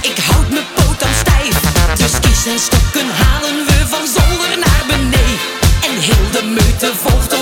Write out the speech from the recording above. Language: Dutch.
Ik houd mijn poot aan stijf. Dus kies en stokken halen we van zonder naar beneden. En heel de meute volgt